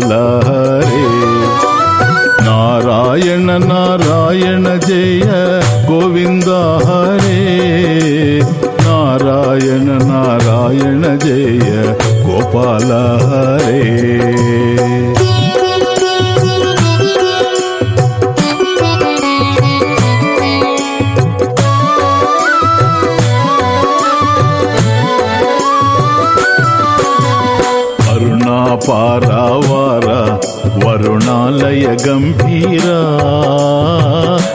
ஹரே நாராயண நாராயண ஜெய கோவிந்தா ஹரே. நாராயண நாராயண ஜெய கோபால ஹரே ಗಂಭೀರ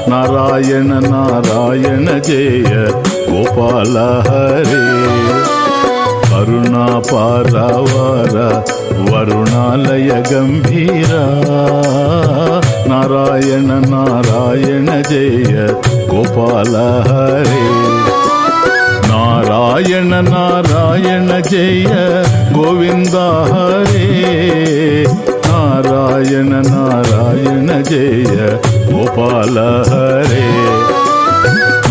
ನಾರಾಯಣ ನಾರಾಯಣ ಜಯ ಗೋಪಾಲ ಹರೇ ಕರುಣಾ ಪಾರವಾರ ವರುಣಾಲಯ ಗಂಭೀರ ನಾರಾಯಣ ನಾರಾಯಣ ಜಯ ಗೋಪಾಲ ಹರೇ ನಾರಾಯಣ ನಾರಾಯಣ ಜಯ ಗೋವಿಂದ ಹರೇ ನಾರಾಯಣ ನಾರಾಯಣ ஜெய கோபால ஹரே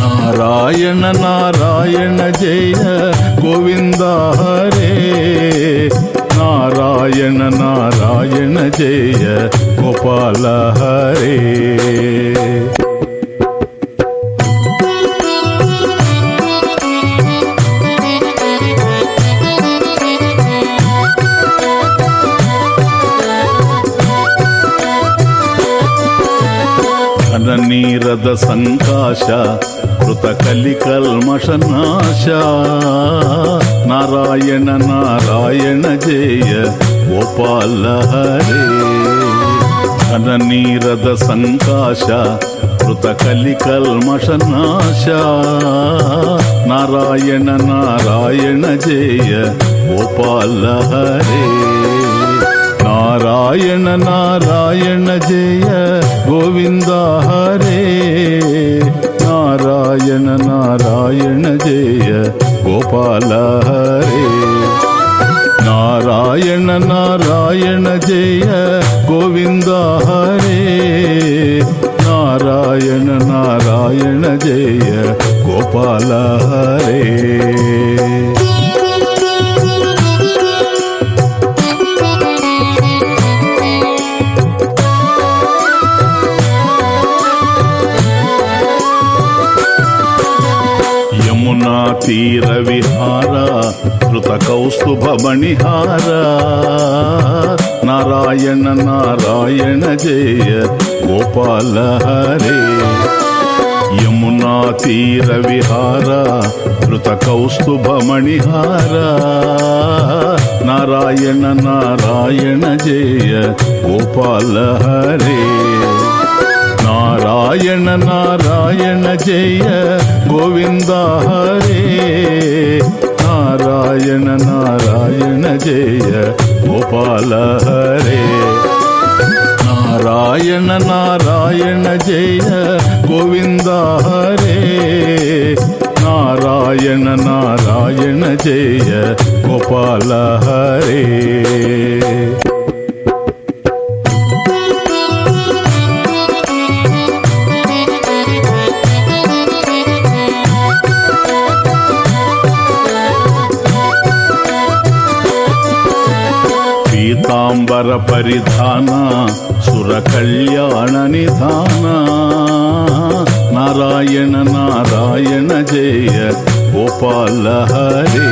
நாராயண நாராயண ஜெய கோவிந்தா ஹரே நாராயண நாராயண ஜெய கோபால ஹரே ಘನನೀರದ ಸಂಕಾಶ ಕೃತ ಕಲಿಕಲ್ಮಷನಾಶ ನಾರಾಯಣ ನಾರಾಯಣ ಜಯ ಗೋಪಾಲ ಹರೇ ಘನನೀರದ ಸಂಕಾಶ ಕೃತ ಕಲಿಕಲ್ಮಷನಾಶ ನಾರಾಯಣ ನಾರಾಯಣ ಜಯ ಗೋಪಾಲ ಹರೇ నారాయణ నారాయణ జయ గోవింద హరే నారాయణ నారాయణ జయ గోపాల హరే నారాయణ నారాయణ జయ గోవింద హరే నారాయణ నారాయణ జయ గోపాల హరే నా తీర విహార కృత కౌస్తుభ మణిహార నారాయణ నారాయణ జయ గోపాల హరే. యమునా తీర విహార కృత కౌస్తుభ మణిహార నారాయణ నారాయణ జయ గోపాల హరే. నారాయణ నారాయణ జయ గోవింద హరే నారాయణ నారాయణ జయ గోపాల హరే నారాయణ నారాయణ జయ గోవింద హరే నారాయణ నారాయణ జయ గోపాల హరే ಹರ ಸುರ ಕಲ್ಯಾಣ ನಿಧಾನ ನಾರಾಯಣ ನಾರಾಯಣ ಜಯ ಗೋಪಾಲ ಹರೇ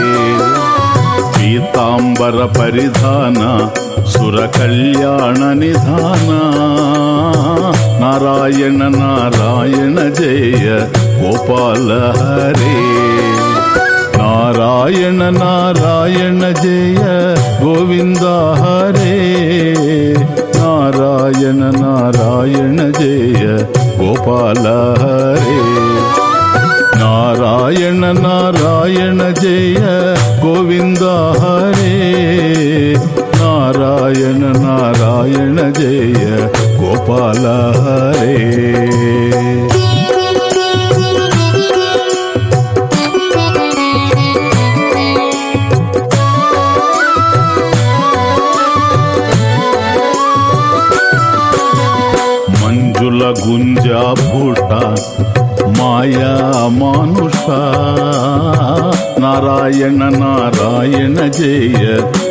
ಪೀತಾಂಬರ ಪರಿಧಾನ ಸುರ ಕಲ್ಯಾಣ ನಿಧಾನ ನಾರಾಯಣ ನಾರಾಯಣ ಜಯ ಗೋಪಾಲ ಹರೇ ನಾರಾಯಣ ನಾರಾಯಣ ಜಯ ಗೋವಿಂದ ಹರೇ பாலாரே நாராயண நாராயண ஜெய கோவிந்தா ஹரே. நாராயண நாராயண ஜெய கோபால మానుష. నారాయణ నారాయణ జయ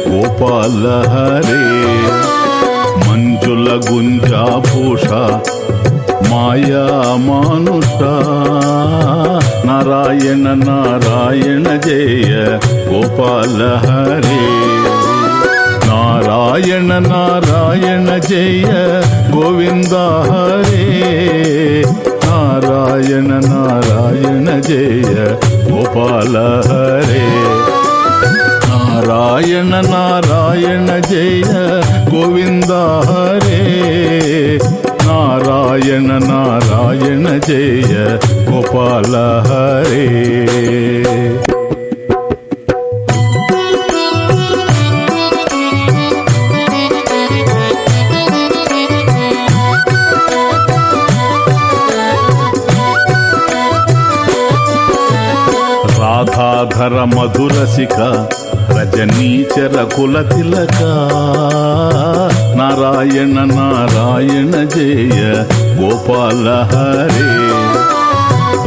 గోపాల హరే. మంజుల గుంజాభూష మాయా మానుష. నారాయణ నారాయణ జయ గోపాల హరే. నారాయణ నారాయణ జయ గోవింద హరే. నారాయణ జయ గోపాల హరే నారాయణ నారాయణ జయ గోవింద హరే నారాయణ నారాయణ జయ గోపాల హరే రాధాధర మధురసిక రజనీచర కుల తిలక. నారాయణ నారాయణ జయ గోపాల హరే.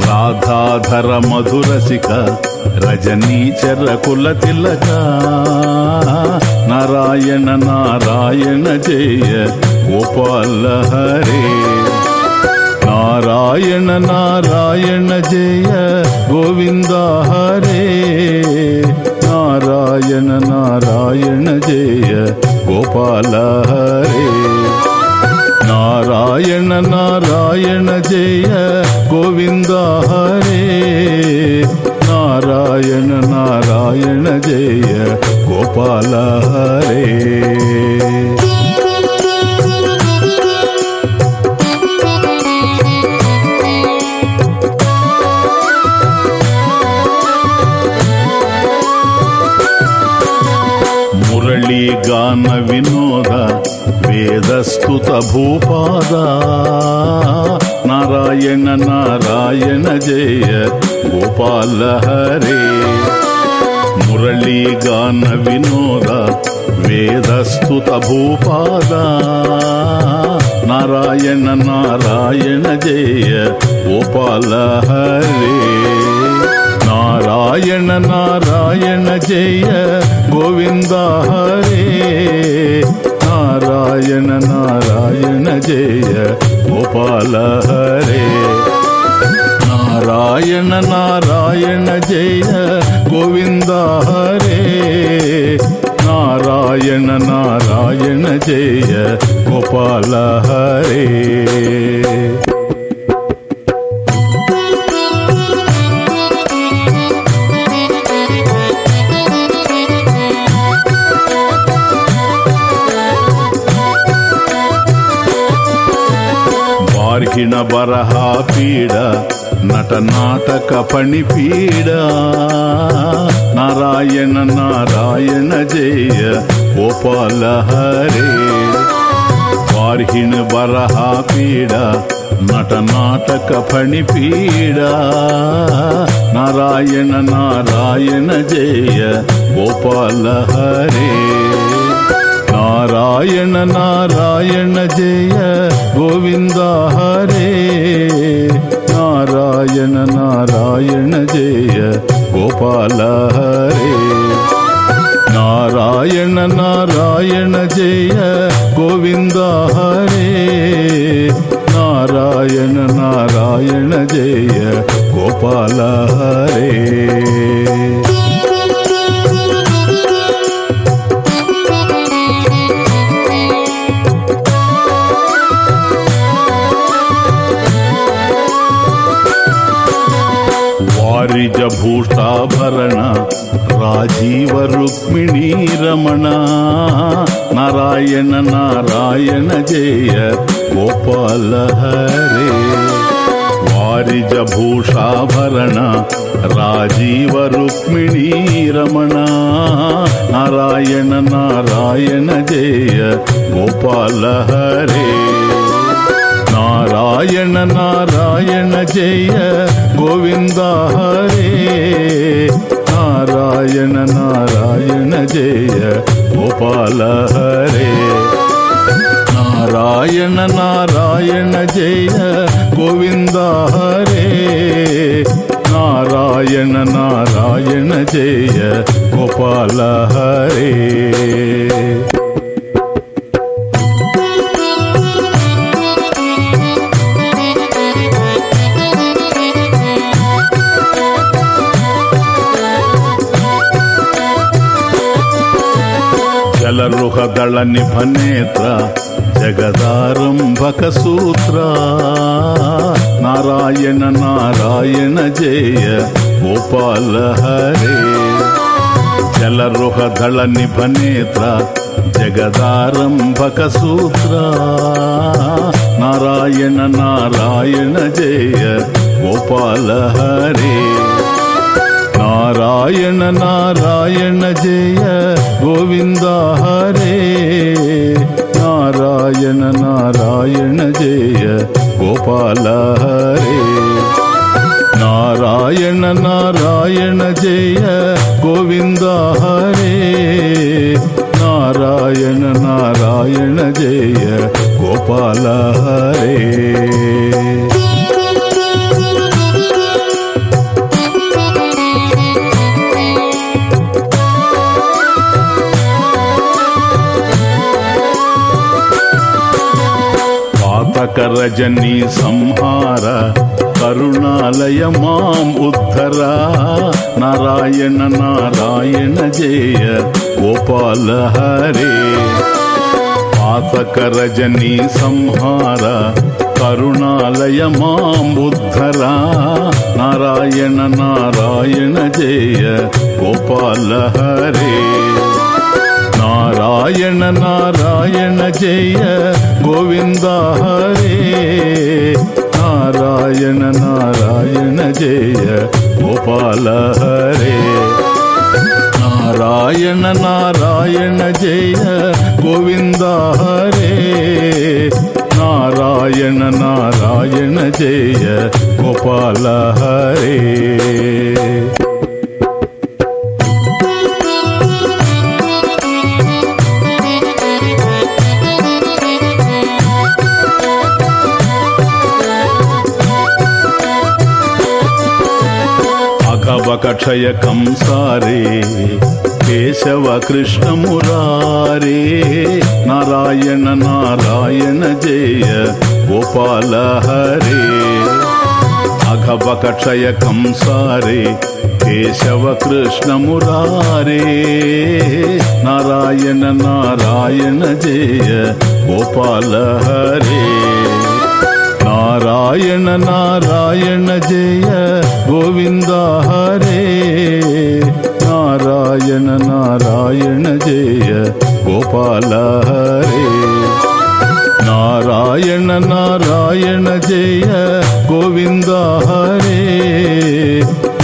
రాధాధర మధురసిక రజనీచర కుల తిలక. నారాయణ నారాయణ జయ గోపాల హరే. నారాయణ నారాయణ జయ గోవింద హరే. నారాయణ జయ గోపాల హరే. నారాయణ నారాయణ జయ గోవింద హరే. నారాయణ నారాయణ జయ గోపాల హరే. వేదస్తుత భూపాద. నారాయణ నారాయణ జయ గోపాల హరే. మురళీ గాన వినోద వేదస్తుత భూపాద. నారాయణ నారాయణ జయ గోపాల హరే. నారాయణ నారాయణ జయ గోవింద హరే. నారాయణ నారాయణ జయ గోపాల హరే. నారాయణ నారాయణ జయ గోవింద హరే. నారాయణ నారాయణ జయ గోపాల హరే. రాసిన బరహా పీడ నట నాటక పణి పీడ నారాయణ నారాయణ జయ గోపాల హరే వార్హిణ బరహా పీడ నట నాటక పణి పీడ నారాయణ నారాయణ జయ గోపాల హరే நாராயண நாராயண ஜெய கோவிந்தா ஹரே. நாராயண நாராயண ஜெய கோபால ஹரே. நாராயண நாராயண ஜெய கோவிந்தா ஹரே. நாராயண நாராயண ஜெய கோபால ஹரே. ವಾರಿಜಭೂಷಾಭರಣ ರಾಜೀವ ರುಕ್ಮಿಣೀ ರಮಣ ನಾರಾಯಣ ನಾರಾಯಣ ಜಯ ಗೋಪಾಲ ಹರೇ ವಾರಿಜಭೂಷಾಭರಣ ವಾರಿಜಭೂಷಾಭರಣ ರಾಜೀವ ರುಕ್ಮಿಣೀ ರಮಣ ನಾರಾಯಣ ನಾರಾಯಣ ಜಯ ಗೋಪಾಲ ಹರೇ ನಾರಾಯಣ ನಾರಾಯಣ ಜಯ ಗೋವಿಂದ ಹರೇ ಗೋಪಾಲ ಹರೇ ನಾರಾಯಣ ನಾರಾಯಣ ಜಯ ಗೋವಿಂದ ಹರೇ ನಾರಾಯಣ ನಾರಾಯಣ ಜಯ ಗೋಪಾಲ ಹರೇ ಜಲರುಹದಳ ನಿಭನೇತ್ರ ಜಗದಾರಂಭಕ ಸೂತ್ರ ನಾರಾಯಣ ನಾರಾಯಣ ಜಯ ಗೋಪಾಲ ಹರೇ ಜಲರುಹದಳ ನಿಭನೇತ್ರ ಜಗದಾರಂಭಕ ಸೂತ್ರ ನಾರಾಯಣ ನಾರಾಯಣ ಜಯ ಗೋಪಾಲ ಹರೇ ನಾರಾಯಣ ನಾರಾಯಣ ಜಯ பாலஹரே. நாராயண நாராயண ஜெய கோவிந்தா ஹரே. நாராயண நாராயண ஜெய கோபால ஹரே కరజని సంహార కరుణాలయ మాం ఉద్ధర. నారాయణ నారాయణ జయ గోపాల హరే. పాతకరజని సంహార కరుణాలయ మాం ఉద్ధర. నారాయణ నారాయణ జయ గోపాల హరే. நாராயண நாராயண ஜெய கோவிந்தா ஹரே. நாராயண நாராயண ஜெய கோபால ஹரே. நாராயண நாராயண ஜெய கோவிந்தா ஹரே. நாராயண நாராயண ஜெய கோபால ஹரே. వకక్షయ కంసారే కేశవ కృష్ణ మురారే నారాయణ నారాయణ జయ గోపాల హరే అఘవకక్షయ కంసారే కేశవ కృష్ణ మురారే నారాయణ నారాయణ జయ గోపాల హరే నారాయణ నారాయణ பலஹரே நாராயண நாராயண ஜெய கோவிந்தா ஹரே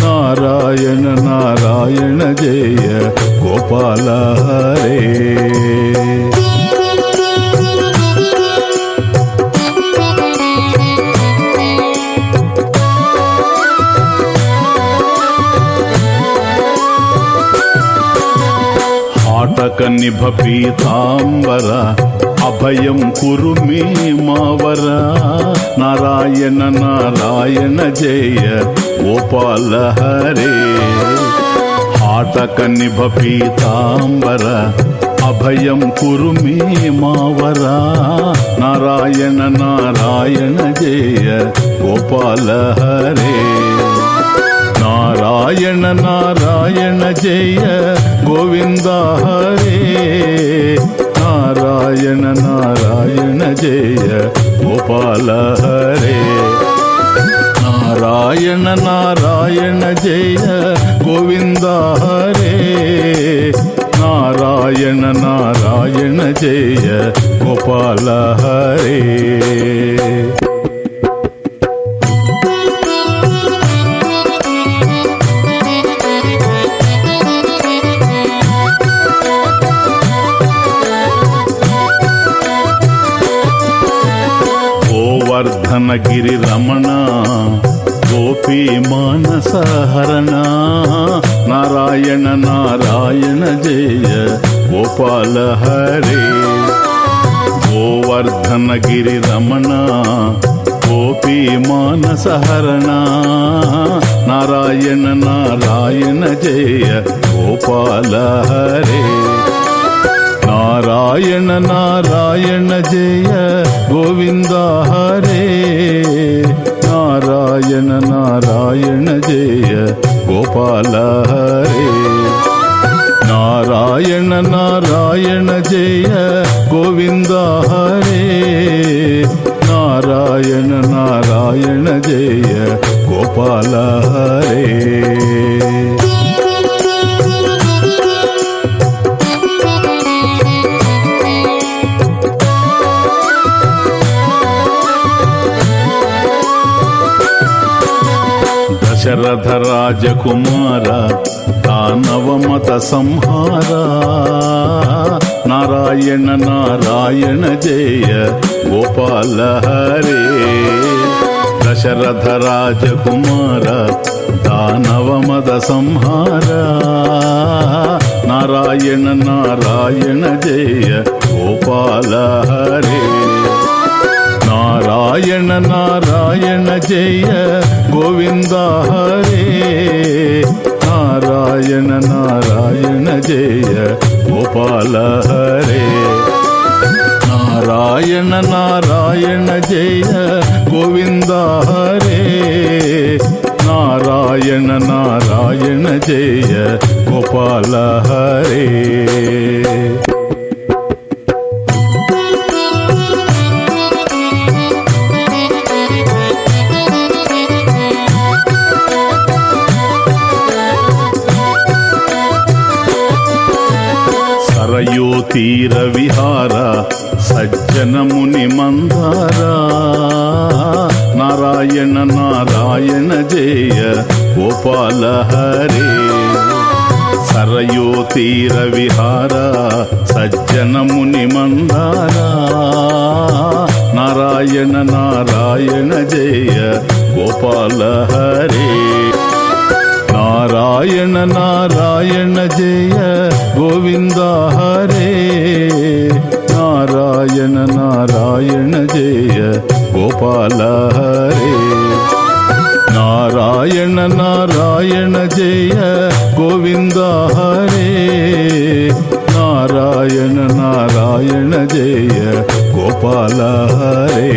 நாராயண நாராயண ஜெய கோபால ஹரே కనిభ పీతాంబర అభయం కురు మే మావర నారాయణ నారాయణ జయ గోపాల హరే ఆటక నిభ పీతాంబర అభయం కురు మే మావర నారాయణ నారాయణ జయ గోపాల హరే నారాయణ నారాయణ జయ గోవింద హరే నారాయణ నారాయణ జయ గోపాల హరే నారాయణ నారాయణ జయ గోవింద హరే నారాయణ నారాయణ జయ గోపాల హరే గిరి రమణ గోపీ మానస హరణ నారాయణ నారాయణ జయ గోపాల హరే. గోవర్ధన గిరి రమణ గోపీ మానస హరణ నారాయణ నారాయణ జయ గోపాల హరే. రాజకుమార దానవమత సంహార నారాయణ నారాయణ జయ గోపాల హరే. దశరథ రాజకుమార దానవమద సంహార నారాయణ నారాయణ జయ గోపాల హరే. నారాయణ నారాయణ జయ గోవింద హరే. నారాయణ నారాయణ జయ గోపాల హరే నారాయణ నారాయణ జయ గోవింద హరే నారాయణ నారాయణ జయ గోపాల హరే మందిర విహార సజ్జనముని మందార. నారాయణ నారాయణ జయ గోపాల హరే. సరయో తీర విహార సజ్జనముని మందార. నారాయణ నారాయణ జయ గోపాల హరే. నారాయణ నారాయణ జయ గోవిందా ನಾರಾಯಣ ನಾರಾಯಣ ಜಯ ಗೋಪಾಲ ಹರೇ ನಾರಾಯಣ ನಾರಾಯಣ ಜಯ ಗೋವಿಂದ ಹರೇ ನಾರಾಯಣ ನಾರಾಯಣ ಜಯ ಗೋಪಾಲ ಹರೇ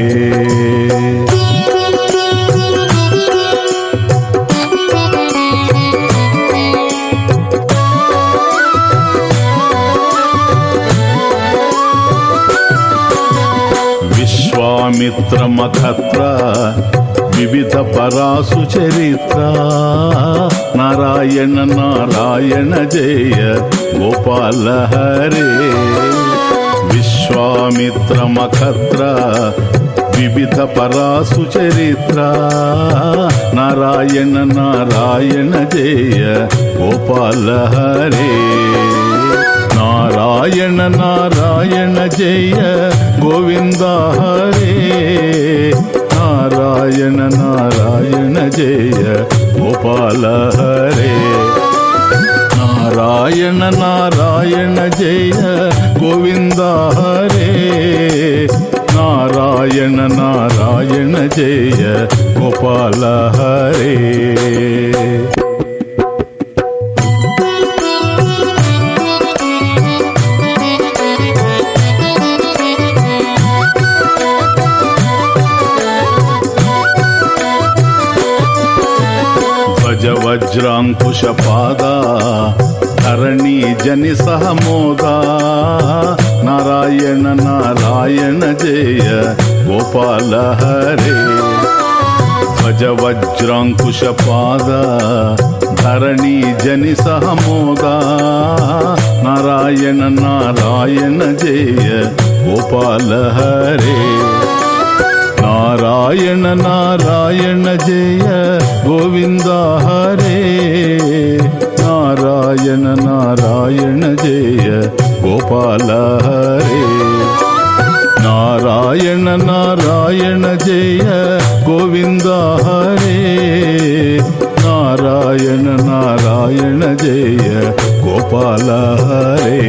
హరే విశ్వామిత్రమఖత్ర వివిధ పరాసు చరిత్ర. నారాయణ నారాయణ జయ గోపాల హరే. విశ్వామిత్రమఖత్ర వివిధ పరాసు చరిత్ర. నారాయణ నారాయణ జయ గోపాల హరే. నారాయణ నారాయణ జయ గోవింద நாராயண ஜெய கோபால ஹரே நாராயண நாராயண ஜெய கோவிந்தா ஹரே நாராயண நாராயண ஜெய கோபால ஹரே వజ్రాంకుశ పాద ధరణి జని సహమోదా నారాయణ నారాయణ జయ గోపాల హరే. భజ వజ్రాంకుశ పాద ధరణి జని సహమోదా నారాయణ నారాయణ జయ గోపాల హరే. నారాయణ నారాయణ జయ గోవిందా నారాయణ నారాయణ జయ గోపాల హరే నారాయణ నారాయణ జయ గోవింద హరే నారాయణ నారాయణ జయ గోపాల హరే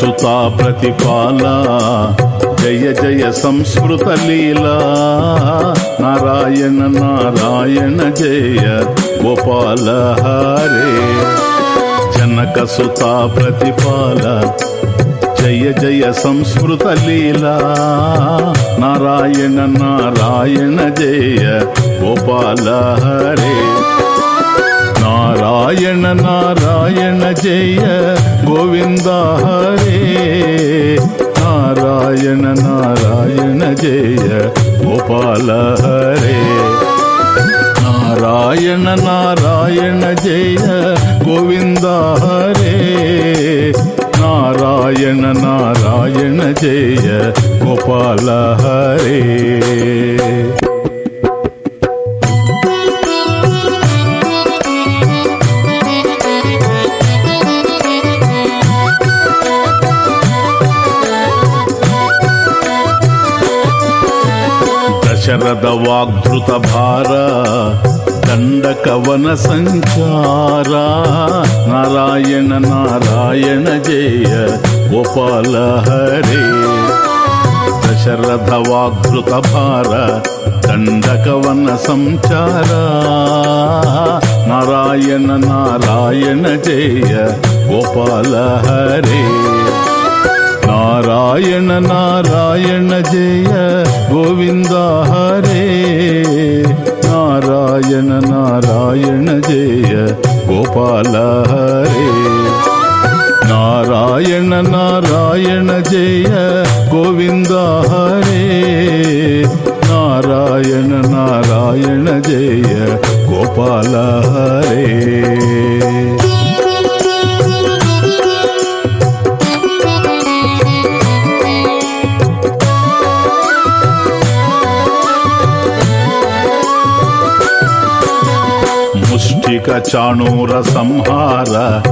సుతా ప్రతిపాల జయ జయ సంస్కృత లీలా. నారాయణ నారాయణ జయ గోపాల హరే. జనక సుతా ప్రతిపాల జయ జయ సంస్కృత లీలా. నారాయణ నారాయణ జయ గోపాల హరే. నారాయణ నారాయణ జయ గోవిందా హరే. நாராயண நாராயண ஜெய கோபால ஹரே நாராயண நாராயண ஜெய கோவிந்தா ஹரே நாராயண நாராயண ஜெய கோபால ஹரே శరద వాగ్ధృత భార దండక వన సంచార. నారాయణ నారాయణ జయ గోపాల హరే. దశరథ వాగ్ధృత భార దండక సంచార. నారాయణ నారాయణ జయ గోపాల హరే. நாராயண நாராயண ஜெய கோவிந்தா ஹரே. நாராயண நாராயண ஜெய கோபால ஹரே. நாராயண நாராயண ஜெய கோவிந்தா ஹரே. நாராயண நாராயண ஜெய கோபால ஹரே. మూలిక చాణూర సంహార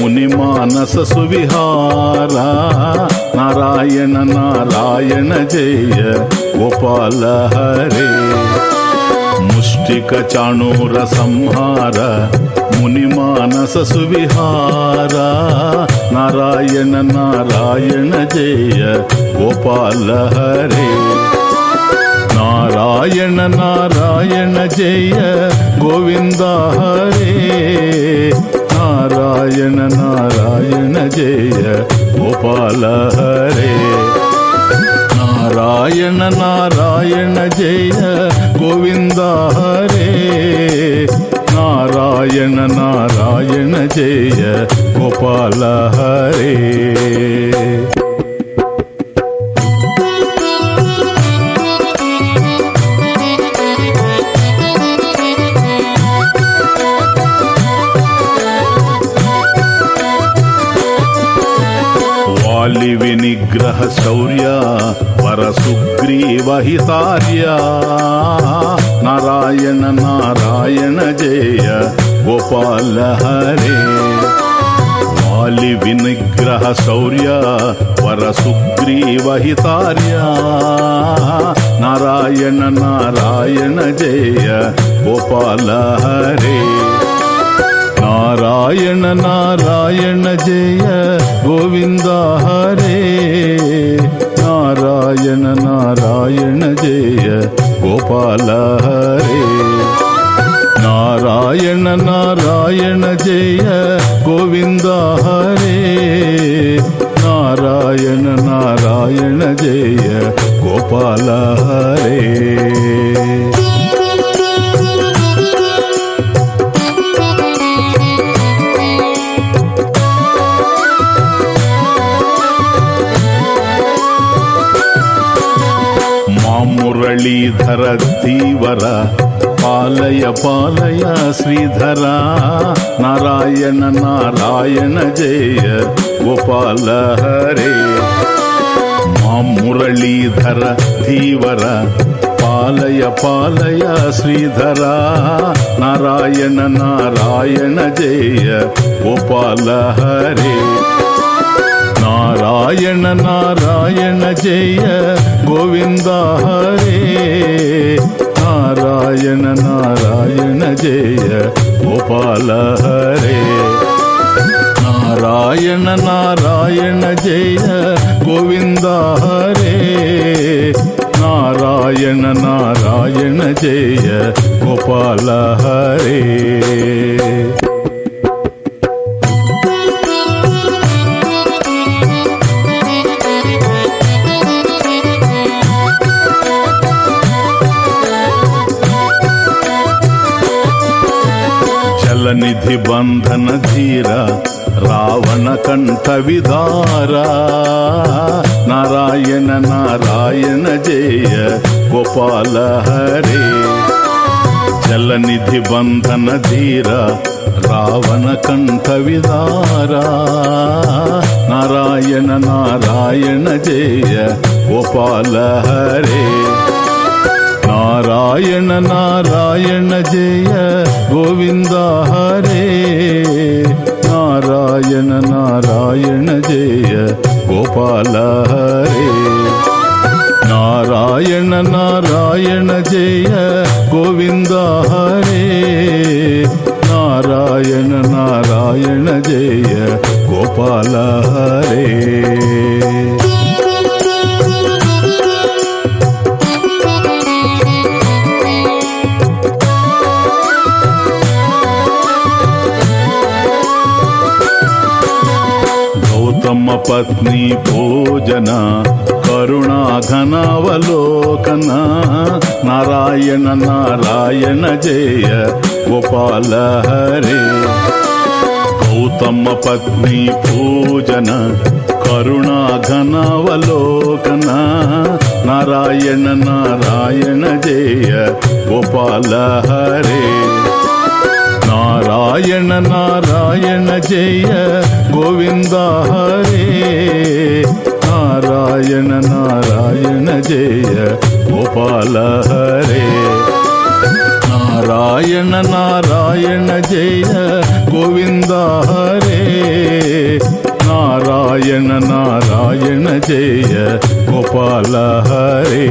ముని మానస సువిహార. నారాయణ నారాయణ జయ గోపాల హరే. ముష్టిక చాణూర సంహార ముని మానస సువిహార. నారాయణ నారాయణ జయ గోపాల హరే. நாராயண நாராயண ஜெய கோவிந்தா ஹரே. நாராயண நாராயண ஜெய கோபால ஹரே. நாராயண நாராயண ஜெய கோவிந்தா ஹரே. நாராயண நாராயண ஜெய கோபால ஹரே. నిగ్రహ శౌర్య వర సుగ్రీవహితార్య నారాయణ నారాయణ జయ గోపాల హరే. వాలి వినిగ్రహ శౌర్య వర సుగ్రీవహితార్య నారాయణ నారాయణ జయ గోపాల హరే. నారాయణ నారాయణ జయ గోవింద హరే. నారాయణ నారాయణ జయ గోపాల హరే నారాయణ నారాయణ జయ గోవింద హరే నారాయణ నారాయణ జయ గోపాల హరే మురళీధర ధీవర పాలయ పాలయ శ్రీధర నారాయణ నారాయణ జయ గోపాల హరే. మా మురళీధర ధీవర పాలయ పాలయ శ్రీధర నారాయణ నారాయణ జయ గోపాల హరే. నారాయణ నారాయణ జయ గోవింద హరే నారాయణ నారాయణ జయ గోపాల హరే నారాయణ నారాయణ జయ గోవింద హరే నారాయణ నారాయణ జయ గోపాల హరే నిధి బంధన ధీర రావణ కంఠ విదార. నారాయణ నారాయణ జయ గోపాల హరే. జలనిధి బంధన ధీర రావణ కంఠ విదార. నారాయణ నారాయణ జయ గోపాల హరే. நாராயண நாராயண ஜெய கோவிந்தா ஹரே. நாராயண நாராயண ஜெய கோபால ஹரே. நாராயண நாராயண ஜெய கோவிந்தா ஹரே. நாராயண நாராயண ஜெய கோபால ஹரே. గౌతమ పత్ని భోజన కరుణాఘనావలోకన నారాయణ నారాయణ జయ గోపాల హరే. గౌతమ పత్ని పూజన కరుణాఘనావలోకన నారాయణ నారాయణ జయ గోపాల హరే. நாராயண நாராயண ஜெய கோவிந்தா ஹரே. நாராயண நாராயண ஜெய கோபால ஹரே. நாராயண நாராயண ஜெய கோவிந்தா ஹரே. நாராயண நாராயண ஜெய கோபால ஹரே.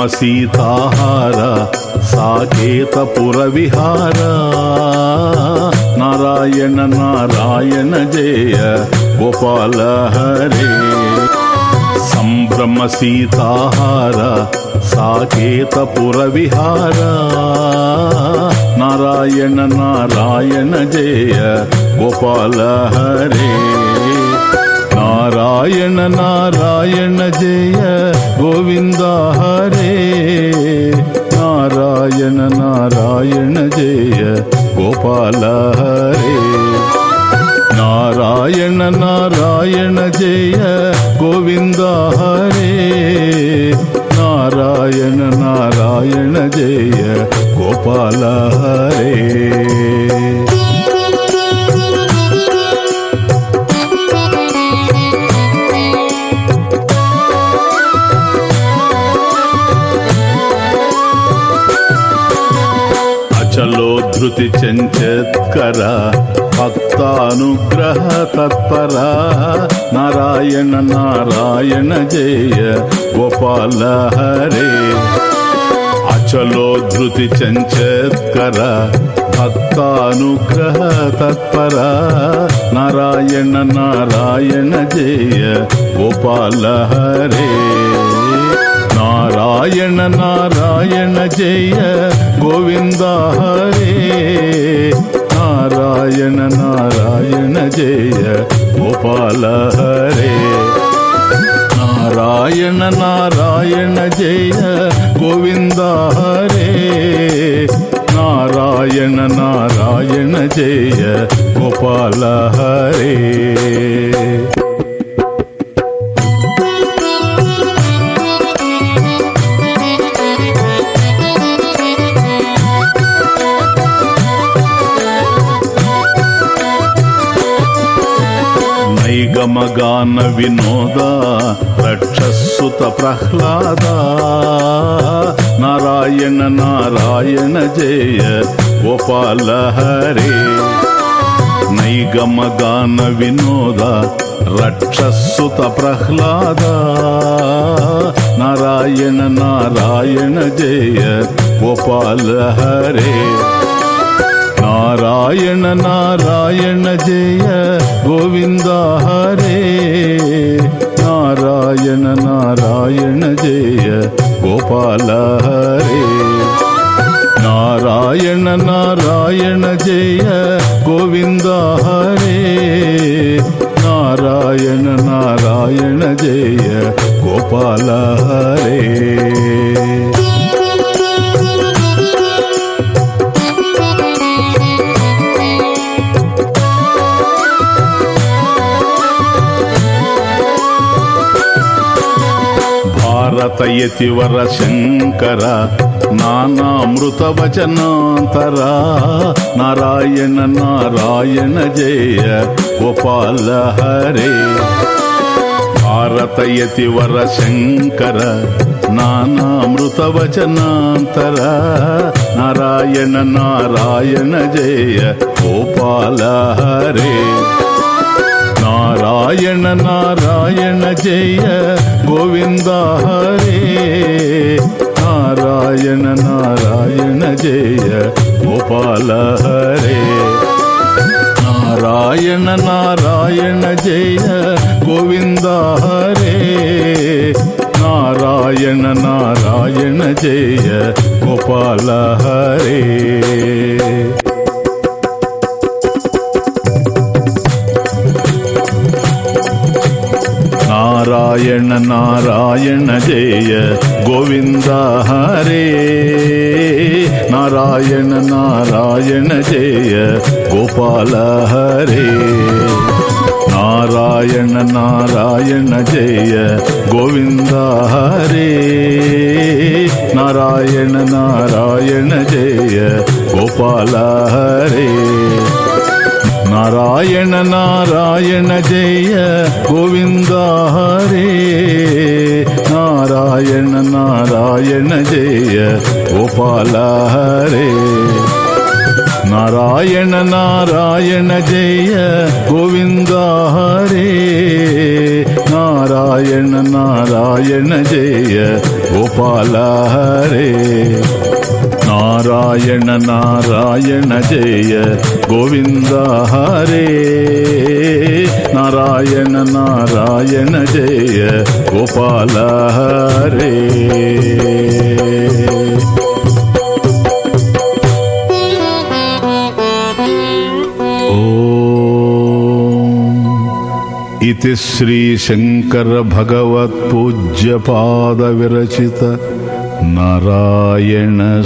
సంభ్రమ సీతాహార సాకేతపుర విహార నారాయణ నారాయణ జయ గోపాల హరే. సంభ్రమ సీతాహార సాకేతపుర విహార నారాయణ నారాయణ జయ గోపాల హరే. నారాయణ నారాయణ జయ గోవింద హరే. ನಾರಾಯಣ ನಾರಾಯಣ ಜಯ ಗೋಪಾಲ ಹರೇ ನಾರಾಯಣ ನಾರಾಯಣ ಜಯ ಗೋವಿಂದ ಹರೇ ನಾರಾಯಣ ನಾರಾಯಣ ಜಯ ಗೋಪಾಲ ಹರೇ स्तुति चञ्चत्करा भक्तानुग्रह तत्परा नारायण नारायण जय गोपाल हरे अचलो धृति चञ्चत्कर भक्तानुग्रह तत्परा नारायण नारायण जय गोपाल हरे நாராயண நாராயண ஜெய கோவிந்தா ஹரே. நாராயண நாராயண ஜெய கோபால ஹரே. நாராயண நாராயண ஜெய கோவிந்தா ஹரே. நாராயண நாராயண ஜெய கோபால ஹரே. హరే ನೈಗಮಗಾನ ವಿನೋದ ರಕ್ಷಸ್ಸುತ ಪ್ರಹ್ಲಾದ ನಾರಾಯಣ ನಾರಾಯಣ ಜಯ ಗೋಪಾಲ ಹರೇ ನೈಗಮಗಾನ ವಿನೋದ ರಕ್ಷಸ್ಸುತ ಪ್ರಹ್ಲಾದ ನಾರಾಯಣ ನಾರಾಯಣ ಜಯ ಗೋಪಾಲ ಹರೇ ನಾರಾಯಣ ನಾರಾಯಣ ಜಯ ಗೋವಿಂದ ಗೋಪಾಲ ಹರೇ ನಾರಾಯಣ ನಾರಾಯಣ ಜಯ ಗೋವಿಂದ ಹರೇ ನಾರಾಯಣ ನಾರಾಯಣ ಜಯ ಗೋಪಾಲ ಹರೇ తాతయతివర శంకర నానామృత వచనాంతర నారాయణ నారాయణ జయ గోపాల హరే. భారతయతివర శంకర నానామృత వచనాంతర నారాయణ నారాయణ జయ గోపాల హరే. நாராயண நாராயண ஜெய கோவிந்தா ஹரே. நாராயண நாராயண ஜெய கோபால ஹரே. நாராயண நாராயண ஜெய கோவிந்தா ஹரே. நாராயண நாராயண ஜெய கோபால ஹரே. నారాయణ నారాయణ జయ గోవింద హరే. నారాయణ నారాయణ జయ గోపాల హరే. నారాయణ నారాయణ జయ గోవింద హరే. నారాయణ నారాయణ జయ గోపాల హరే. நாராயண நாராயண ஜெய கோவிந்தா ஹரே. நாராயண நாராயண ஜெய கோபால ஹரே. நாராயண நாராயண ஜெய கோவிந்தா ஹரே. நாராயண நாராயண ஜெய கோபால ஹரே. நாராயண நாராயண ஜெய கோவிந்தா ஹரே. நாராயண நாராயண ஜெய கோபால ஹரே. इति श्रीशङ्करभगवत्पूज्यपादविरचित नारायणस्मरणौ